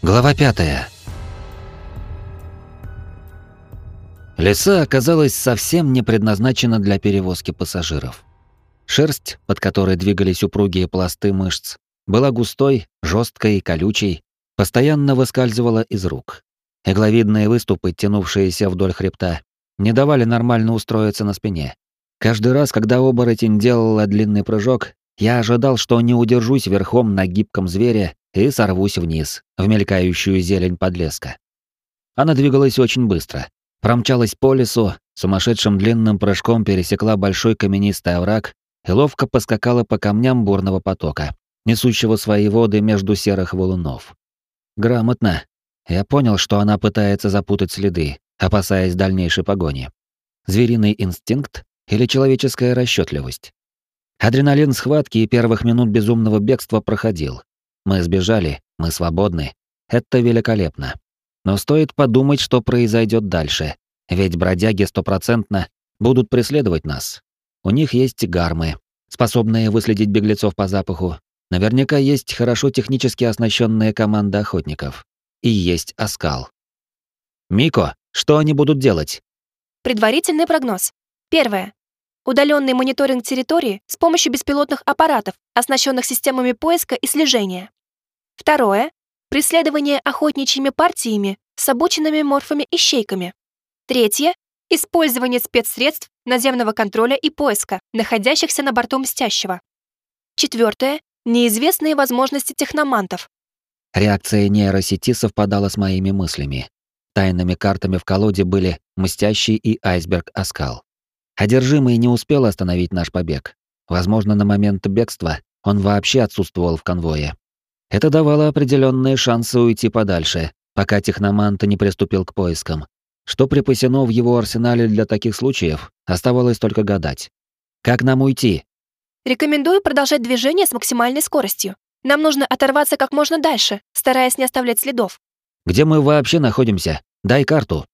Глава пятая. Леса оказалась совсем не предназначена для перевозки пассажиров. Шерсть, под которой двигались упругие пласты мышц, была густой, жесткой и колючей, постоянно выскальзывала из рук. Игловидные выступы, тянувшиеся вдоль хребта, не давали нормально устроиться на спине. Каждый раз, когда оборотень делала длинный прыжок, я ожидал, что не удержусь верхом на гибком звере и сорвусь вниз, в мелькающую зелень подлеска. Она двигалась очень быстро. Промчалась по лесу, сумасшедшим длинным прыжком пересекла большой каменистый овраг и ловко поскакала по камням бурного потока, несущего свои воды между серых валунов. Грамотно. Я понял, что она пытается запутать следы, опасаясь дальнейшей погони. Звериный инстинкт или человеческая расчетливость? Адреналин схватки и первых минут безумного бегства проходил. Мы сбежали, мы свободны. Это великолепно. Но стоит подумать, что произойдет дальше. Ведь бродяги стопроцентно будут преследовать нас. У них есть гармы, способные выследить беглецов по запаху. Наверняка есть хорошо технически оснащенная команда охотников. И есть оскал. «Мико, что они будут делать?» Предварительный прогноз. Первое. Удаленный мониторинг территории с помощью беспилотных аппаратов, оснащенных системами поиска и слежения. Второе. Преследование охотничьими партиями с обученными морфами-ищейками. Третье. Использование спецсредств наземного контроля и поиска, находящихся на борту Мстящего. Четвертое. Неизвестные возможности техномантов. Реакция нейросети совпадала с моими мыслями. Тайными картами в колоде были Мстящий и Айсберг Оскал. Одержимый не успел остановить наш побег. Возможно, на момент бегства он вообще отсутствовал в конвое. Это давало определенные шансы уйти подальше, пока техномант не приступил к поискам. Что припасено в его арсенале для таких случаев, оставалось только гадать. Как нам уйти? Рекомендую продолжать движение с максимальной скоростью. Нам нужно оторваться как можно дальше, стараясь не оставлять следов. Где мы вообще находимся? Дай карту.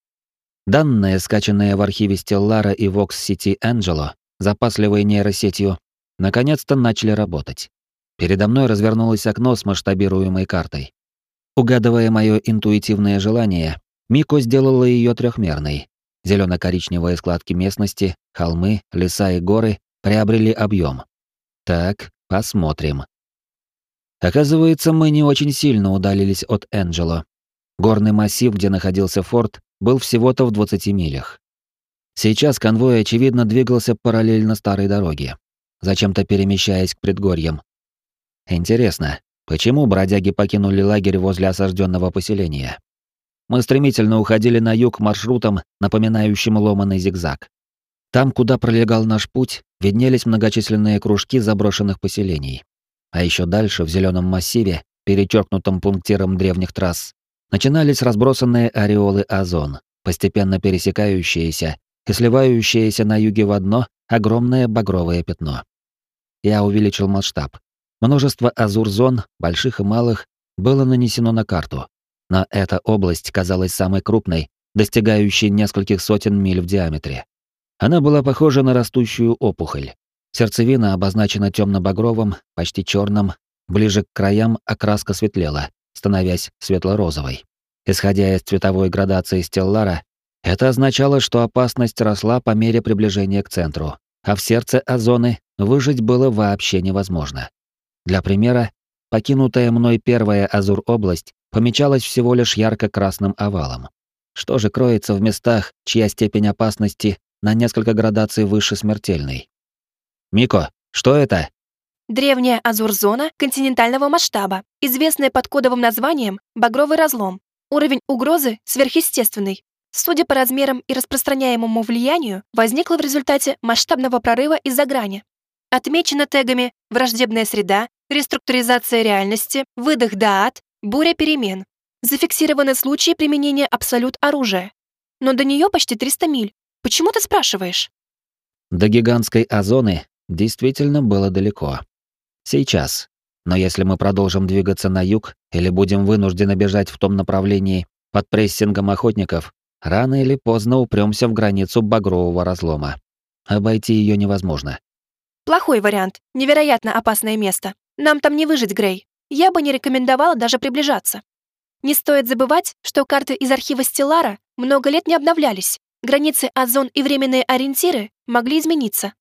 Данные, скачанные в архиве Stellara и Vox City Angelo, запасливой нейросетью, наконец-то начали работать. Передо мной развернулось окно с масштабируемой картой. Угадывая мое интуитивное желание, Мико сделала ее трехмерной. Зелено-коричневые складки местности, холмы, леса и горы приобрели объем. Так, посмотрим. Оказывается, мы не очень сильно удалились от Энджело. Горный массив, где находился форт, был всего-то в 20 милях. Сейчас конвой, очевидно, двигался параллельно старой дороге, зачем-то перемещаясь к предгорьям, Интересно, почему бродяги покинули лагерь возле осажденного поселения? Мы стремительно уходили на юг маршрутом, напоминающим ломаный зигзаг. Там, куда пролегал наш путь, виднелись многочисленные кружки заброшенных поселений. А еще дальше, в зеленом массиве, перечеркнутом пунктиром древних трасс, начинались разбросанные ореолы озон, постепенно пересекающиеся и сливающиеся на юге в одно огромное багровое пятно. Я увеличил масштаб. Множество азур-зон, больших и малых, было нанесено на карту. Но эта область казалась самой крупной, достигающей нескольких сотен миль в диаметре. Она была похожа на растущую опухоль. Сердцевина обозначена темно-багровым, почти черным, ближе к краям окраска светлела, становясь светло-розовой. Исходя из цветовой градации стеллара, это означало, что опасность росла по мере приближения к центру, а в сердце озоны выжить было вообще невозможно. Для примера, покинутая мной первая Азур-область помечалась всего лишь ярко-красным овалом. Что же кроется в местах, чья степень опасности на несколько градаций выше смертельной? «Мико, что это?» Древняя Азур-зона континентального масштаба, известная под кодовым названием «Багровый разлом». Уровень угрозы сверхъестественный. Судя по размерам и распространяемому влиянию, возникла в результате масштабного прорыва из-за грани. Отмечено тегами «Враждебная среда», реструктуризация реальности, выдох даат, буря перемен. Зафиксированы случаи применения абсолют оружия. Но до нее почти 300 миль. Почему ты спрашиваешь? До гигантской озоны действительно было далеко. Сейчас. Но если мы продолжим двигаться на юг или будем вынуждены бежать в том направлении под прессингом охотников, рано или поздно упремся в границу багрового разлома. Обойти ее невозможно. Плохой вариант. Невероятно опасное место. Нам там не выжить, Грей. Я бы не рекомендовала даже приближаться. Не стоит забывать, что карты из архива Стеллара много лет не обновлялись. Границы озон и временные ориентиры могли измениться.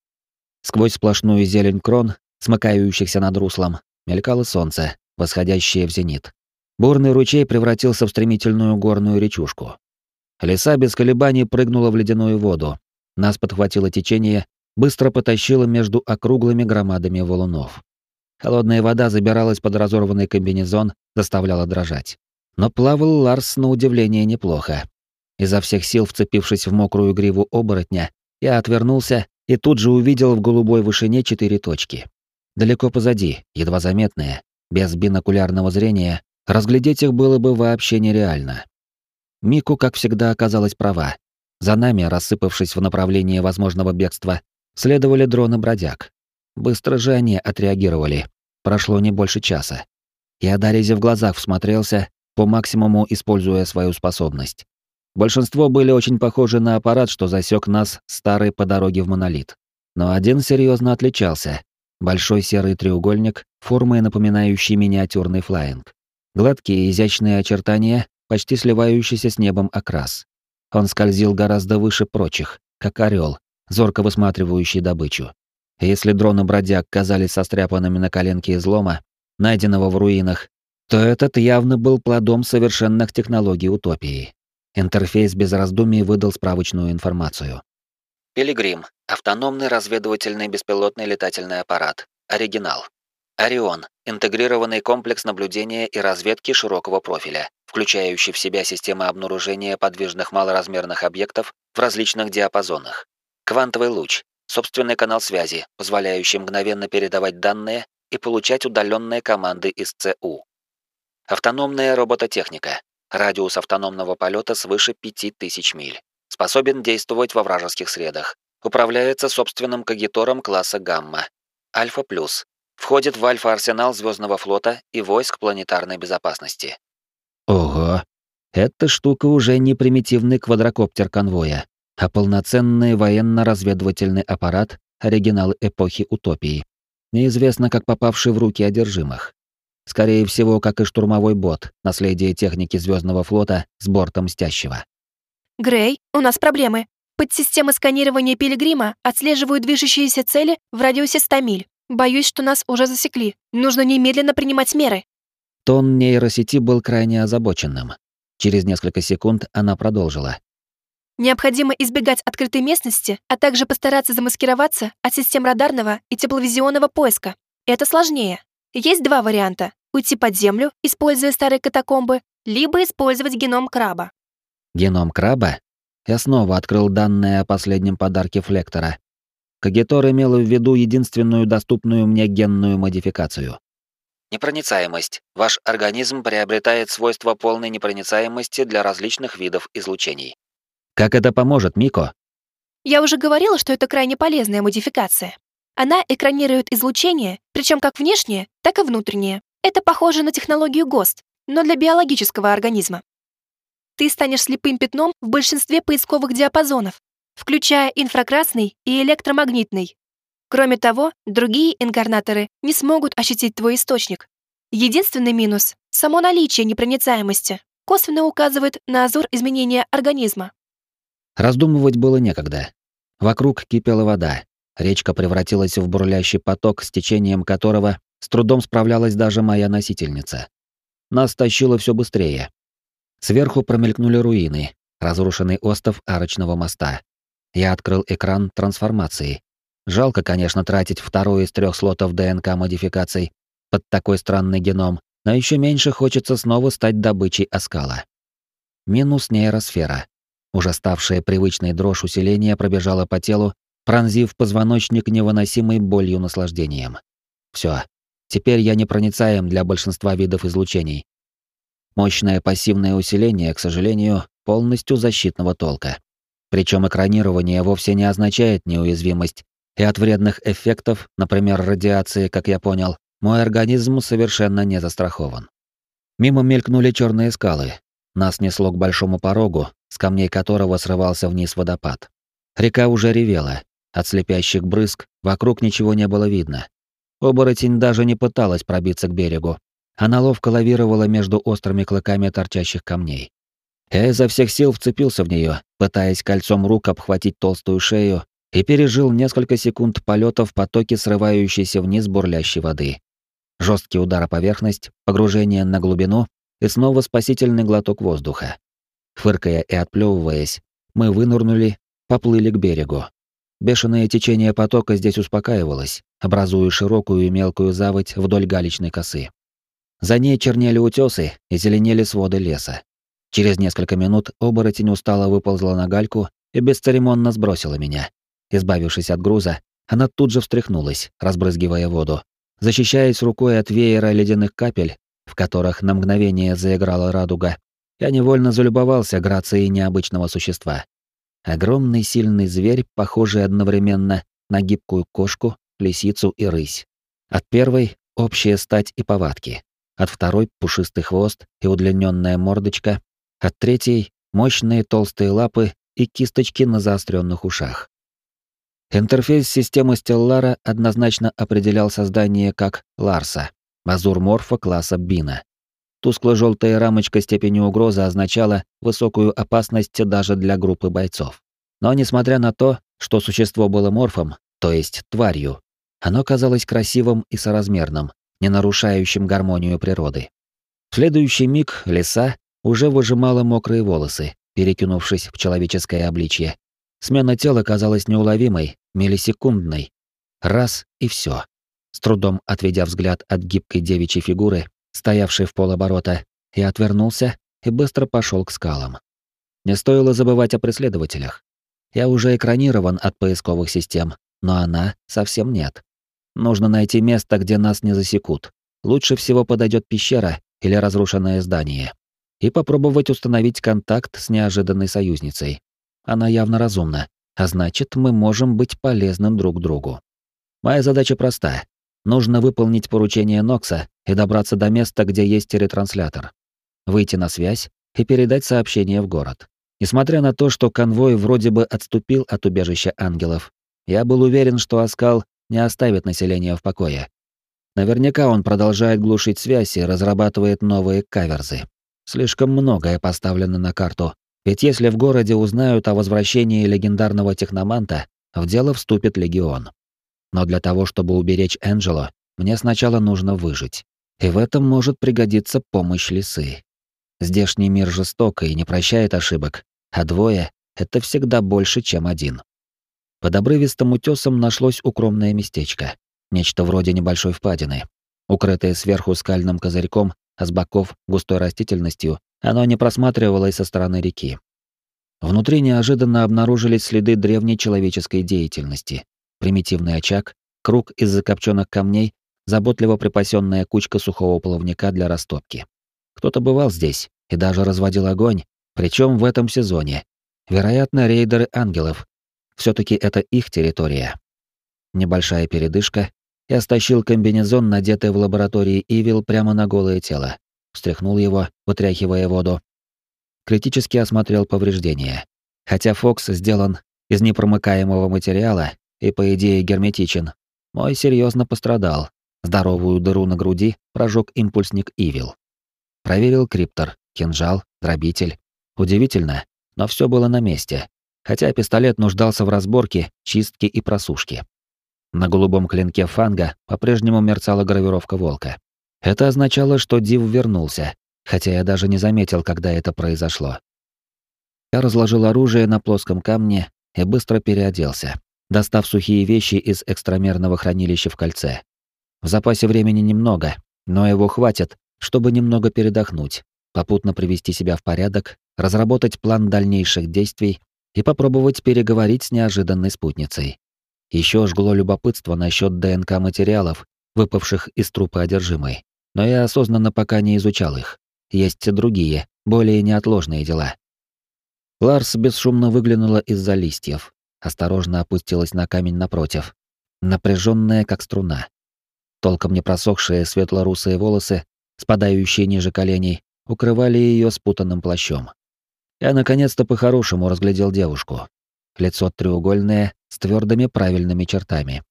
Сквозь сплошную зелень крон, смыкающихся над руслом, мелькало солнце, восходящее в зенит. Бурный ручей превратился в стремительную горную речушку. Лиса без колебаний прыгнула в ледяную воду. Нас подхватило течение, быстро потащило между округлыми громадами валунов. Холодная вода забиралась под разорванный комбинезон, заставляла дрожать. Но плавал Ларс на удивление неплохо. Изо всех сил вцепившись в мокрую гриву оборотня, я отвернулся и тут же увидел в голубой вышине четыре точки. Далеко позади, едва заметные, без бинокулярного зрения, разглядеть их было бы вообще нереально. Мику, как всегда, оказалась права. За нами, рассыпавшись в направлении возможного бегства, следовали дроны бродяг. Быстро же они отреагировали. Прошло не больше часа. Я до в глазах всмотрелся, по максимуму используя свою способность. Большинство были очень похожи на аппарат, что засек нас старый по дороге в монолит. Но один серьезно отличался. Большой серый треугольник, формой напоминающий миниатюрный флайинг. Гладкие изящные очертания, почти сливающийся с небом окрас. Он скользил гораздо выше прочих, как орел, зорко высматривающий добычу. Если дроны бродяг казались состряпанными на коленке излома, найденного в руинах, то этот явно был плодом совершенных технологий утопии. Интерфейс без раздумий выдал справочную информацию. Пилигрим. Автономный разведывательный беспилотный летательный аппарат. Оригинал. Орион. Интегрированный комплекс наблюдения и разведки широкого профиля, включающий в себя системы обнаружения подвижных малоразмерных объектов в различных диапазонах. Квантовый луч. Собственный канал связи, позволяющий мгновенно передавать данные и получать удаленные команды из ЦУ. Автономная робототехника. Радиус автономного полета свыше 5000 миль. Способен действовать во вражеских средах. Управляется собственным кагитором класса Гамма. Альфа плюс. Входит в альфа-арсенал Звездного флота и войск планетарной безопасности. Ого. Эта штука уже не примитивный квадрокоптер конвоя, а полноценный военно-разведывательный аппарат оригинал эпохи утопии. Неизвестно, как попавший в руки одержимых. Скорее всего, как и штурмовой бот, наследие техники Звездного флота с бортом Мстящего. «Грей, у нас проблемы. Подсистемы сканирования Пилигрима отслеживают движущиеся цели в радиусе 100 миль. Боюсь, что нас уже засекли. Нужно немедленно принимать меры». Тон нейросети был крайне озабоченным. Через несколько секунд она продолжила. Необходимо избегать открытой местности, а также постараться замаскироваться от систем радарного и тепловизионного поиска. Это сложнее, есть два варианта — уйти под землю, используя старые катакомбы, либо использовать геном краба. Геном краба? Я снова открыл данные о последнем подарке Флектора. Кагитор имел в виду единственную доступную мне генную модификацию. Непроницаемость. Ваш организм приобретает свойства полной непроницаемости для различных видов излучений. Как это поможет, Мико? Я уже говорила, что это крайне полезная модификация. Она экранирует излучение, причем как внешнее, так и внутреннее. Это похоже на технологию ГОСТ, но для биологического организма. Ты станешь слепым пятном в большинстве поисковых диапазонов, включая инфракрасный и электромагнитный. Кроме того, другие инкарнаторы не смогут ощутить твой источник. Единственный минус — само наличие непроницаемости косвенно указывает на азур изменения организма. Раздумывать было некогда. Вокруг кипела вода, Речка превратилась в бурлящий поток, с течением которого с трудом справлялась даже моя носительница. Нас тащило все быстрее. Сверху промелькнули руины, разрушенный остов арочного моста. Я открыл экран трансформации. Жалко, конечно, тратить второй из трех слотов ДНК-модификаций под такой странный геном, но еще меньше хочется снова стать добычей оскала. Минус нейросфера. Уже ставшая привычной дрожь усиления пробежала по телу, пронзив позвоночник невыносимой болью наслаждением. Все. Теперь я непроницаем для большинства видов излучений. Мощное пассивное усиление, к сожалению, полностью защитного толка. Причем экранирование вовсе не означает неуязвимость, и от вредных эффектов, например, радиации, как я понял, мой организм совершенно не застрахован. Мимо мелькнули черные скалы. Нас несло к большому порогу, с камней которого срывался вниз водопад. Река уже ревела, от слепящих брызг вокруг ничего не было видно. Оборотень даже не пыталась пробиться к берегу. Она ловко лавировала между острыми клыками торчащих камней. Я изо всех сил вцепился в нее, пытаясь кольцом рук обхватить толстую шею, и пережил несколько секунд полета в потоке срывающейся вниз бурлящей воды. Жесткий удар о поверхность, погружение на глубину и снова спасительный глоток воздуха. Фыркая и отплевываясь, мы вынырнули, поплыли к берегу. Бешеное течение потока здесь успокаивалось, образуя широкую и мелкую заводь вдоль галечной косы. За ней чернели утесы и зеленели своды леса. Через несколько минут оборотень устало выползла на гальку и бесцеремонно сбросила меня. Избавившись от груза, она тут же встряхнулась, разбрызгивая воду, защищаясь рукой от веера ледяных капель, в которых на мгновение заиграла радуга. Я невольно залюбовался грацией необычного существа. Огромный сильный зверь, похожий одновременно на гибкую кошку, лисицу и рысь. От первой — общая стать и повадки. От второй — пушистый хвост и удлиненная мордочка. От третьей — мощные толстые лапы и кисточки на заостренных ушах. Интерфейс системы Стеллара однозначно определял создание как Ларса, мазурморфа класса Бина. Тускло-желтая рамочка степени угрозы означала высокую опасность даже для группы бойцов. Но несмотря на то, что существо было морфом, то есть тварью, оно казалось красивым и соразмерным, не нарушающим гармонию природы. В следующий миг лиса уже выжимала мокрые волосы, перекинувшись в человеческое обличье, Смена тела казалась неуловимой, миллисекундной. Раз и все. С трудом отведя взгляд от гибкой девичьей фигуры, стоявшей в полоборота, я отвернулся и быстро пошел к скалам. Не стоило забывать о преследователях. Я уже экранирован от поисковых систем, но она совсем нет. Нужно найти место, где нас не засекут. Лучше всего подойдет пещера или разрушенное здание. И попробовать установить контакт с неожиданной союзницей. Она явно разумна, а значит, мы можем быть полезным друг другу. Моя задача проста. Нужно выполнить поручение Нокса и добраться до места, где есть ретранслятор. Выйти на связь и передать сообщение в город. Несмотря на то, что конвой вроде бы отступил от убежища ангелов, я был уверен, что Аскал не оставит население в покое. Наверняка он продолжает глушить связь и разрабатывает новые каверзы. Слишком многое поставлено на карту, ведь если в городе узнают о возвращении легендарного техноманта, в дело вступит легион. Но для того, чтобы уберечь Энджело, мне сначала нужно выжить. И в этом может пригодиться помощь лисы. Здешний мир жесток и не прощает ошибок, а двое — это всегда больше, чем один. Под обрывистым утесом нашлось укромное местечко. Нечто вроде небольшой впадины. Укрытое сверху скальным козырьком, а с боков густой растительностью, оно не просматривалось со стороны реки. Внутри неожиданно обнаружились следы древней человеческой деятельности. Примитивный очаг, круг из закопченных камней, заботливо припасенная кучка сухого плавника для растопки. Кто-то бывал здесь и даже разводил огонь, причем в этом сезоне. Вероятно, рейдеры ангелов. Все таки это их территория. Небольшая передышка. Я стащил комбинезон, надетый в лаборатории Ивил, прямо на голое тело встряхнул его, вытряхивая воду. Критически осмотрел повреждения. Хотя Фокс сделан из непромыкаемого материала и, по идее, герметичен, мой серьезно пострадал. Здоровую дыру на груди прожег импульсник Ивил. Проверил криптор, кинжал, дробитель. Удивительно, но все было на месте. Хотя пистолет нуждался в разборке, чистке и просушке. На голубом клинке фанга по-прежнему мерцала гравировка волка. Это означало, что Див вернулся, хотя я даже не заметил, когда это произошло. Я разложил оружие на плоском камне и быстро переоделся, достав сухие вещи из экстрамерного хранилища в кольце. В запасе времени немного, но его хватит, чтобы немного передохнуть, попутно привести себя в порядок, разработать план дальнейших действий и попробовать переговорить с неожиданной спутницей. Еще жгло любопытство насчет ДНК материалов, выпавших из трупа одержимой но я осознанно пока не изучал их. Есть другие, более неотложные дела. Ларс бесшумно выглянула из-за листьев, осторожно опустилась на камень напротив, напряженная как струна. Толком не просохшие светло-русые волосы, спадающие ниже коленей, укрывали ее спутанным плащом. Я наконец-то по-хорошему разглядел девушку. Лицо треугольное, с твердыми правильными чертами.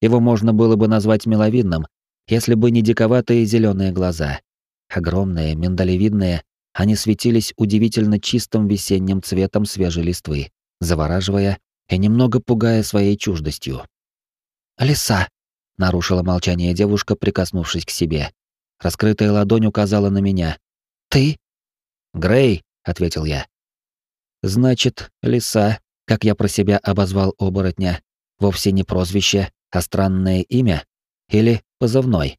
Его можно было бы назвать миловидным, если бы не диковатые зеленые глаза. Огромные, миндалевидные, они светились удивительно чистым весенним цветом свежей листвы, завораживая и немного пугая своей чуждостью. «Лиса!» — нарушила молчание девушка, прикоснувшись к себе. Раскрытая ладонь указала на меня. «Ты?» «Грей», — ответил я. «Значит, лиса, как я про себя обозвал оборотня, вовсе не прозвище, а странное имя? Или позывной?»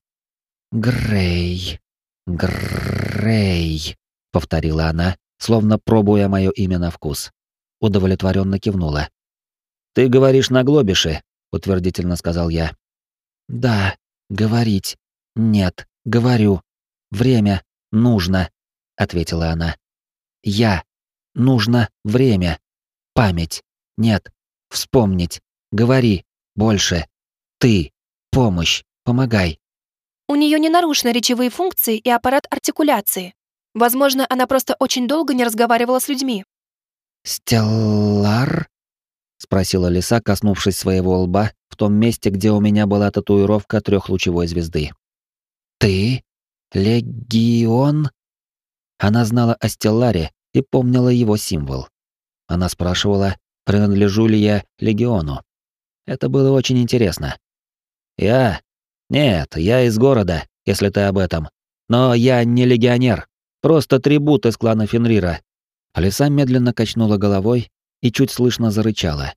«Грей, Грей», — повторила она, словно пробуя мое имя на вкус. Удовлетворенно кивнула. «Ты говоришь на глобише», — утвердительно сказал я. «Да, говорить. Нет, говорю. Время нужно», — ответила она. «Я. Нужно время. Память. Нет. Вспомнить. Говори. Больше. Ты. Помощь. Помогай». У нее не нарушены речевые функции и аппарат артикуляции. Возможно, она просто очень долго не разговаривала с людьми. «Стеллар?» спросила лиса, коснувшись своего лба в том месте, где у меня была татуировка трехлучевой звезды. Ты легион? Она знала о Стелларе и помнила его символ. Она спрашивала, принадлежу ли я легиону. Это было очень интересно. Я? Нет, я из города, если ты об этом. Но я не легионер, просто трибут из клана Фенрира. Лиса медленно качнула головой и чуть слышно зарычала.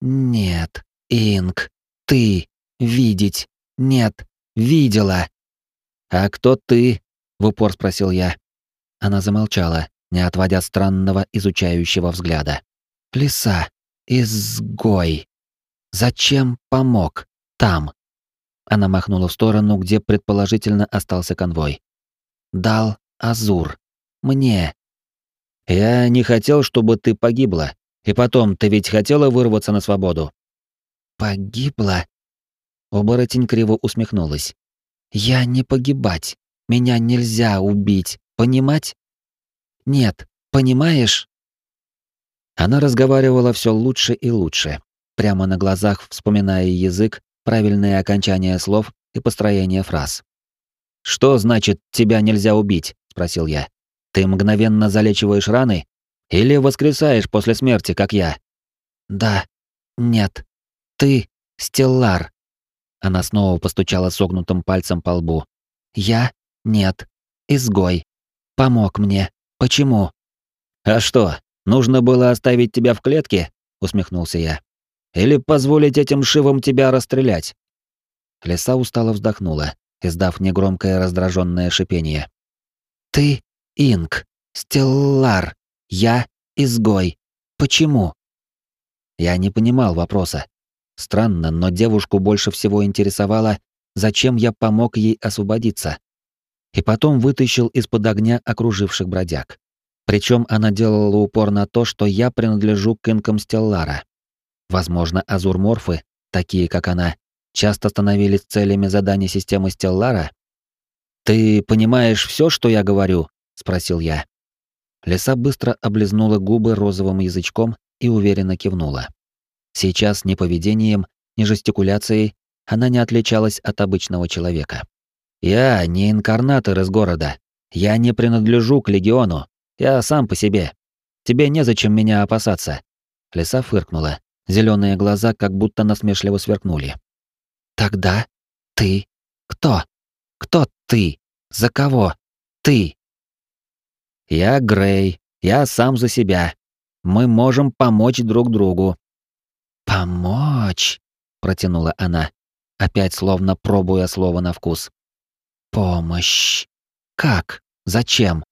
«Нет, Инг, ты видеть, нет, видела». «А кто ты?» — в упор спросил я. Она замолчала, не отводя странного изучающего взгляда. «Лиса, изгой. Зачем помог? Там». Она махнула в сторону, где предположительно остался конвой. «Дал Азур. Мне». «Я не хотел, чтобы ты погибла», и потом, ты ведь хотела вырваться на свободу?» «Погибла?» Оборотень криво усмехнулась. «Я не погибать. Меня нельзя убить. Понимать? Нет, понимаешь?» Она разговаривала все лучше и лучше, прямо на глазах вспоминая язык, правильные окончания слов и построение фраз. «Что значит, тебя нельзя убить?» — спросил я. «Ты мгновенно залечиваешь раны или воскресаешь после смерти, как я? Да. Нет. Ты Стеллар. Она снова постучала согнутым пальцем по лбу. Я? Нет. Изгой. Помог мне. Почему? А что, нужно было оставить тебя в клетке? усмехнулся я. Или позволить этим шивам тебя расстрелять? Лиса устало вздохнула, издав негромкое раздраженное шипение. Ты Инк, Стеллар. Я изгой. Почему? Я не понимал вопроса. Странно, но девушку больше всего интересовало, зачем я помог ей освободиться. И потом вытащил из-под огня окруживших бродяг. Причем она делала упор на то, что я принадлежу к инкам Стеллара. Возможно, азурморфы, такие как она, часто становились целями заданий системы Стеллара? «Ты понимаешь все, что я говорю?» — спросил я. Лиса быстро облизнула губы розовым язычком и уверенно кивнула. Сейчас ни поведением, ни жестикуляцией она не отличалась от обычного человека. «Я не инкарнатор из города. Я не принадлежу к легиону. Я сам по себе. Тебе незачем меня опасаться». Лиса фыркнула. Зеленые глаза как будто насмешливо сверкнули. «Тогда ты кто? Кто ты? За кого? Ты?» Я Грей, я сам за себя. Мы можем помочь друг другу. Помочь, протянула она, опять словно пробуя слово на вкус. Помощь. Как? Зачем?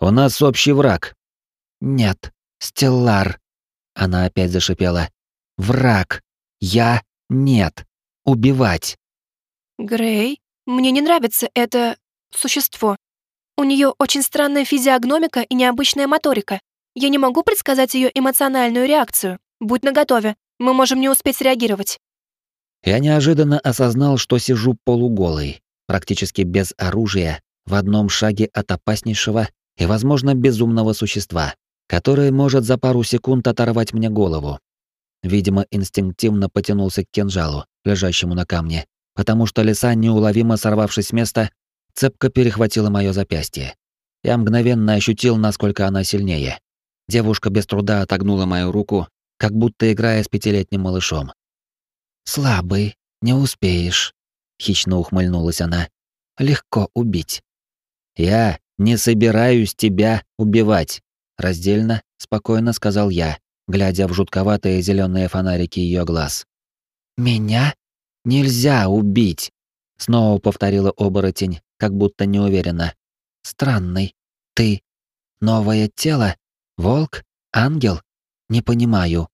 У нас общий враг. Нет, Стеллар. Она опять зашипела. Враг. Я нет. Убивать. Грей, мне не нравится это существо. У нее очень странная физиогномика и необычная моторика. Я не могу предсказать ее эмоциональную реакцию. Будь наготове, мы можем не успеть реагировать. Я неожиданно осознал, что сижу полуголый, практически без оружия, в одном шаге от опаснейшего и, возможно, безумного существа, которое может за пару секунд оторвать мне голову. Видимо, инстинктивно потянулся к кинжалу, лежащему на камне, потому что лиса, неуловимо сорвавшись с места, цепко перехватила мое запястье. Я мгновенно ощутил, насколько она сильнее. Девушка без труда отогнула мою руку, как будто играя с пятилетним малышом. «Слабый, не успеешь», — хищно ухмыльнулась она. «Легко убить». «Я не собираюсь тебя убивать», — раздельно, спокойно сказал я, глядя в жутковатые зеленые фонарики ее глаз. «Меня нельзя убить», — снова повторила оборотень, как будто неуверенно. «Странный. Ты. Новое тело? Волк? Ангел? Не понимаю».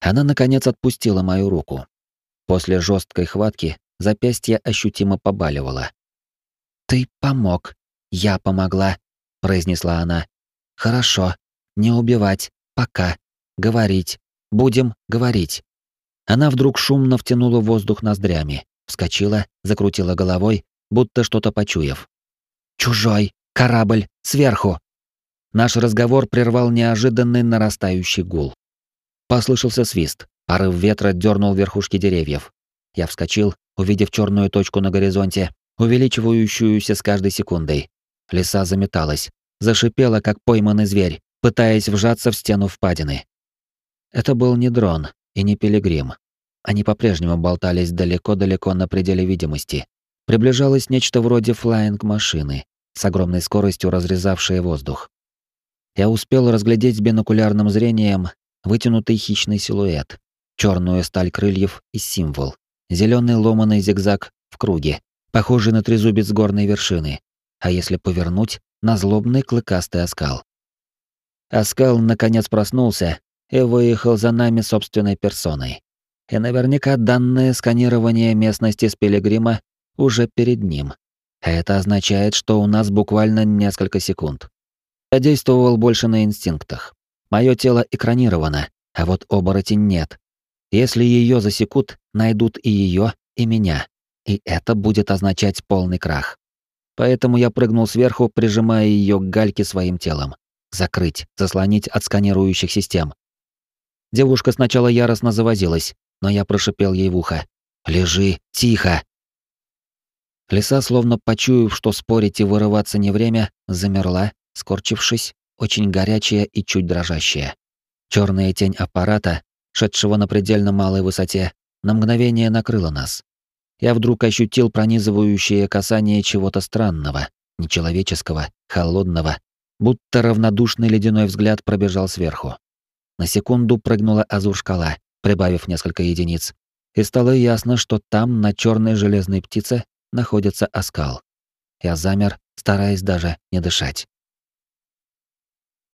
Она, наконец, отпустила мою руку. После жесткой хватки запястье ощутимо побаливало. «Ты помог. Я помогла», — произнесла она. «Хорошо. Не убивать. Пока. Говорить. Будем говорить». Она вдруг шумно втянула воздух ноздрями, вскочила, закрутила головой, будто что-то почуяв. «Чужой! Корабль! Сверху!» Наш разговор прервал неожиданный нарастающий гул. Послышался свист. Порыв ветра дернул верхушки деревьев. Я вскочил, увидев черную точку на горизонте, увеличивающуюся с каждой секундой. Лиса заметалась, зашипела, как пойманный зверь, пытаясь вжаться в стену впадины. Это был не дрон и не пилигрим. Они по-прежнему болтались далеко-далеко на пределе видимости. Приближалось нечто вроде флаинг-машины, с огромной скоростью разрезавшей воздух. Я успел разглядеть бинокулярным зрением вытянутый хищный силуэт, черную сталь крыльев и символ, зеленый ломаный зигзаг в круге, похожий на трезубец горной вершины, а если повернуть, на злобный клыкастый оскал. Оскал наконец проснулся и выехал за нами собственной персоной. И наверняка данное сканирование местности с Пилигрима уже перед ним. Это означает, что у нас буквально несколько секунд. Я действовал больше на инстинктах. Мое тело экранировано, а вот оборотень нет. Если ее засекут, найдут и ее, и меня. И это будет означать полный крах. Поэтому я прыгнул сверху, прижимая ее к гальке своим телом. Закрыть, заслонить от сканирующих систем. Девушка сначала яростно завозилась, но я прошипел ей в ухо. «Лежи, тихо!» Лиса, словно почуяв, что спорить и вырываться не время, замерла, скорчившись, очень горячая и чуть дрожащая. Черная тень аппарата, шедшего на предельно малой высоте, на мгновение накрыла нас. Я вдруг ощутил пронизывающее касание чего-то странного, нечеловеческого, холодного, будто равнодушный ледяной взгляд пробежал сверху. На секунду прыгнула азур-шкала, прибавив несколько единиц, и стало ясно, что там, на черной железной птице, находится оскал. Я замер, стараясь даже не дышать.